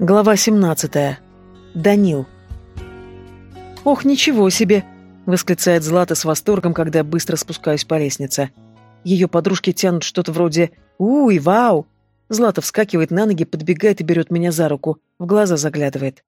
Глава 17. Данил. «Ох, ничего себе!» — восклицает Злата с восторгом, когда быстро спускаюсь по лестнице. Ее подружки тянут что-то вроде «Уй, вау!» Злата вскакивает на ноги, подбегает и берет меня за руку, в глаза заглядывает.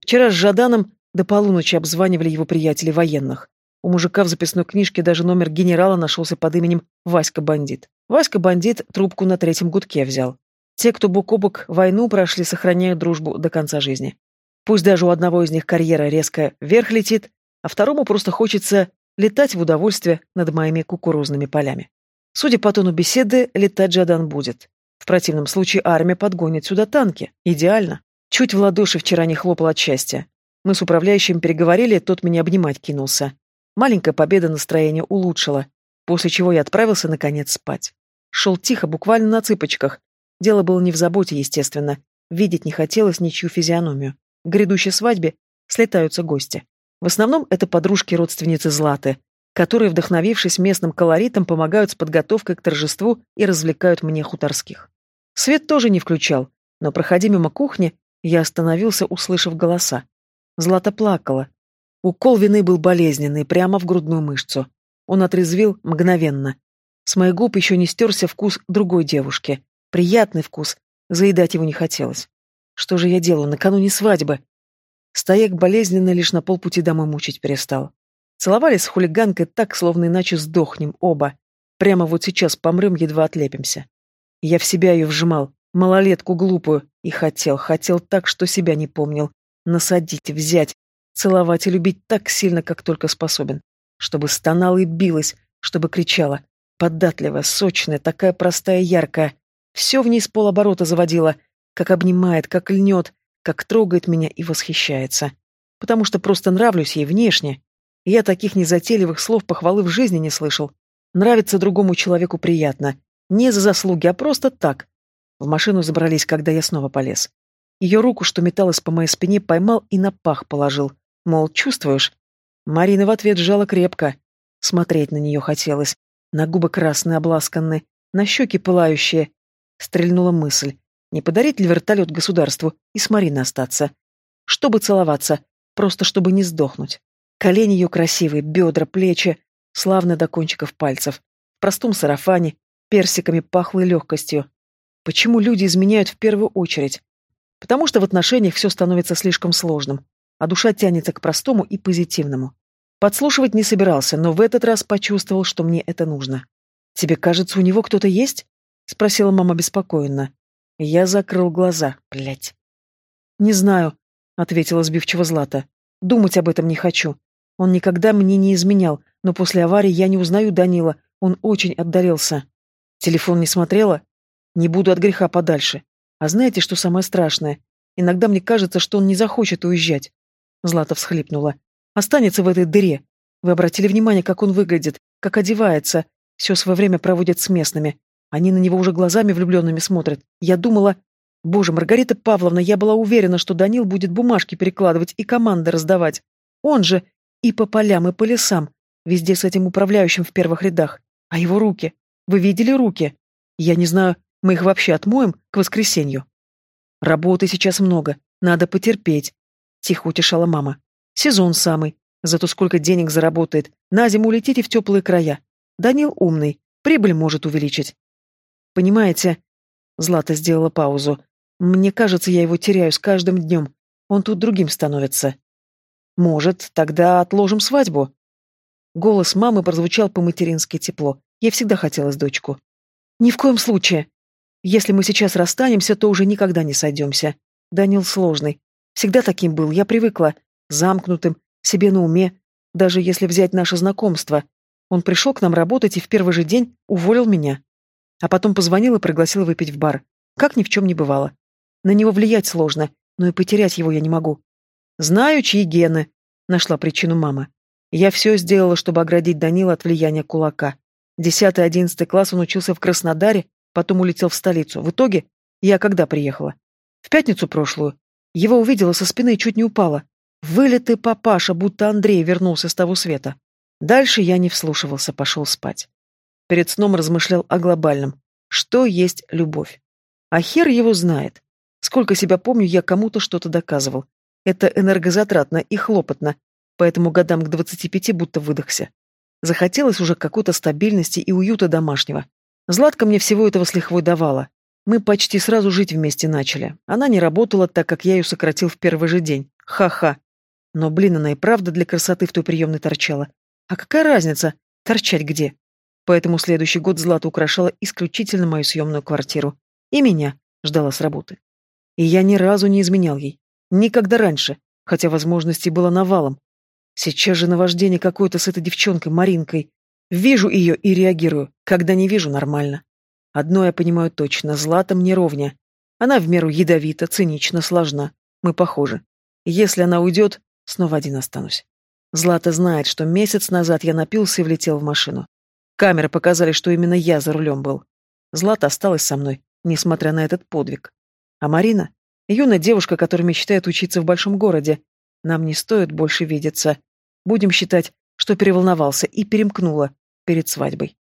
Вчера с Жаданом до полуночи обзванивали его приятели военных. У мужика в записной книжке даже номер генерала нашелся под именем Васька Бандит. Васька Бандит трубку на третьем гудке взял. Те, кто бок о бок войну прошли, сохраняют дружбу до конца жизни. Пусть даже у одного из них карьера резко вверх летит, а второму просто хочется летать в удовольствие над моими кукурузными полями. Судя по тону беседы, летать Джадан будет. В противном случае армия подгонит сюда танки. Идеально. Чуть в ладоши вчера не хлопал от счастья. Мы с управляющим переговорили, тот меня обнимать кинулся. Маленькая победа настроение улучшила, после чего я отправился, наконец, спать. Шел тихо, буквально на цыпочках, Дело было не в заботе, естественно. Видеть не хотелось ничью физиономию. К грядущей свадьбе слетаются гости. В основном это подружки-родственницы Златы, которые, вдохновившись местным колоритом, помогают с подготовкой к торжеству и развлекают мне хуторских. Свет тоже не включал, но, проходя мимо кухни, я остановился, услышав голоса. Злата плакала. Укол вины был болезненный, прямо в грудную мышцу. Он отрезвил мгновенно. С моих губ еще не стерся вкус другой девушки. Приятный вкус. Заедать его не хотелось. Что же я делаю накануне свадьбы? Стояк болезненно лишь на полпути домой мучить перестал. Целовались с хулиганкой так, словно иначе сдохнем оба. Прямо вот сейчас помрем, едва отлепимся. Я в себя ее вжимал, малолетку глупую, и хотел, хотел так, что себя не помнил. Насадить, взять, целовать и любить так сильно, как только способен. Чтобы стонала и билась, чтобы кричала. Податливая, сочная, такая простая яркая. Все в ней с полоборота заводила, как обнимает, как льнет, как трогает меня и восхищается. Потому что просто нравлюсь ей внешне. Я таких незатейливых слов похвалы в жизни не слышал. Нравится другому человеку приятно. Не за заслуги, а просто так. В машину забрались, когда я снова полез. Ее руку, что металась по моей спине, поймал и на пах положил. Мол, чувствуешь? Марина в ответ сжала крепко. Смотреть на нее хотелось. На губы красные обласканные, на щеки пылающие, Стрельнула мысль. Не подарить ли вертолет государству и с Мариной остаться? Чтобы целоваться, просто чтобы не сдохнуть. Колени ее красивые, бедра, плечи, славно до кончиков пальцев. В простом сарафане, персиками пахло легкостью. Почему люди изменяют в первую очередь? Потому что в отношениях все становится слишком сложным, а душа тянется к простому и позитивному. Подслушивать не собирался, но в этот раз почувствовал, что мне это нужно. «Тебе кажется, у него кто-то есть?» — спросила мама беспокойно. Я закрыл глаза, блядь. «Не знаю», — ответила сбивчиво Злата. «Думать об этом не хочу. Он никогда мне не изменял, но после аварии я не узнаю Данила, он очень отдалился. Телефон не смотрела? Не буду от греха подальше. А знаете, что самое страшное? Иногда мне кажется, что он не захочет уезжать». Злата всхлипнула. «Останется в этой дыре. Вы обратили внимание, как он выглядит, как одевается, все свое время проводит с местными. Они на него уже глазами влюбленными смотрят. Я думала... Боже, Маргарита Павловна, я была уверена, что Данил будет бумажки перекладывать и команды раздавать. Он же и по полям, и по лесам. Везде с этим управляющим в первых рядах. А его руки? Вы видели руки? Я не знаю, мы их вообще отмоем к воскресенью. Работы сейчас много, надо потерпеть. Тихо утешала мама. Сезон самый. Зато сколько денег заработает. На зиму улетите в теплые края. Данил умный, прибыль может увеличить. Понимаете, Злата сделала паузу. Мне кажется, я его теряю с каждым днем. Он тут другим становится. Может, тогда отложим свадьбу? Голос мамы прозвучал по-матерински тепло. Я всегда хотела с дочку. Ни в коем случае. Если мы сейчас расстанемся, то уже никогда не сойдемся. Данил сложный. Всегда таким был, я привыкла. Замкнутым, себе на уме. Даже если взять наше знакомство. Он пришел к нам работать и в первый же день уволил меня. А потом позвонил и пригласил выпить в бар. Как ни в чем не бывало. На него влиять сложно, но и потерять его я не могу. Знаю, чьи гены, нашла причину мама. Я все сделала, чтобы оградить Данила от влияния кулака. Десятый, одиннадцатый класс он учился в Краснодаре, потом улетел в столицу. В итоге я когда приехала? В пятницу прошлую. Его увидела со спины и чуть не упала. Вылитый папаша, будто Андрей вернулся с того света. Дальше я не вслушивался, пошел спать. Перед сном размышлял о глобальном. Что есть любовь? А хер его знает. Сколько себя помню, я кому-то что-то доказывал. Это энергозатратно и хлопотно, поэтому годам к двадцати пяти будто выдохся. Захотелось уже какой-то стабильности и уюта домашнего. Златка мне всего этого с лихвой давала. Мы почти сразу жить вместе начали. Она не работала, так как я ее сократил в первый же день. Ха-ха. Но, блин, она и правда для красоты в той приемной торчала. А какая разница, торчать где? Поэтому следующий год Злата украшала исключительно мою съемную квартиру. И меня ждала с работы. И я ни разу не изменял ей. Никогда раньше, хотя возможностей было навалом. Сейчас же наваждение какое-то с этой девчонкой, Маринкой. Вижу ее и реагирую. Когда не вижу, нормально. Одно я понимаю точно, Злата мне ровня. Она в меру ядовита, цинична, сложна. Мы похожи. Если она уйдет, снова один останусь. Злата знает, что месяц назад я напился и влетел в машину. Камеры показали, что именно я за рулем был. Злата осталась со мной, несмотря на этот подвиг. А Марина? Юная девушка, которая мечтает учиться в большом городе. Нам не стоит больше видеться. Будем считать, что переволновался и перемкнула перед свадьбой.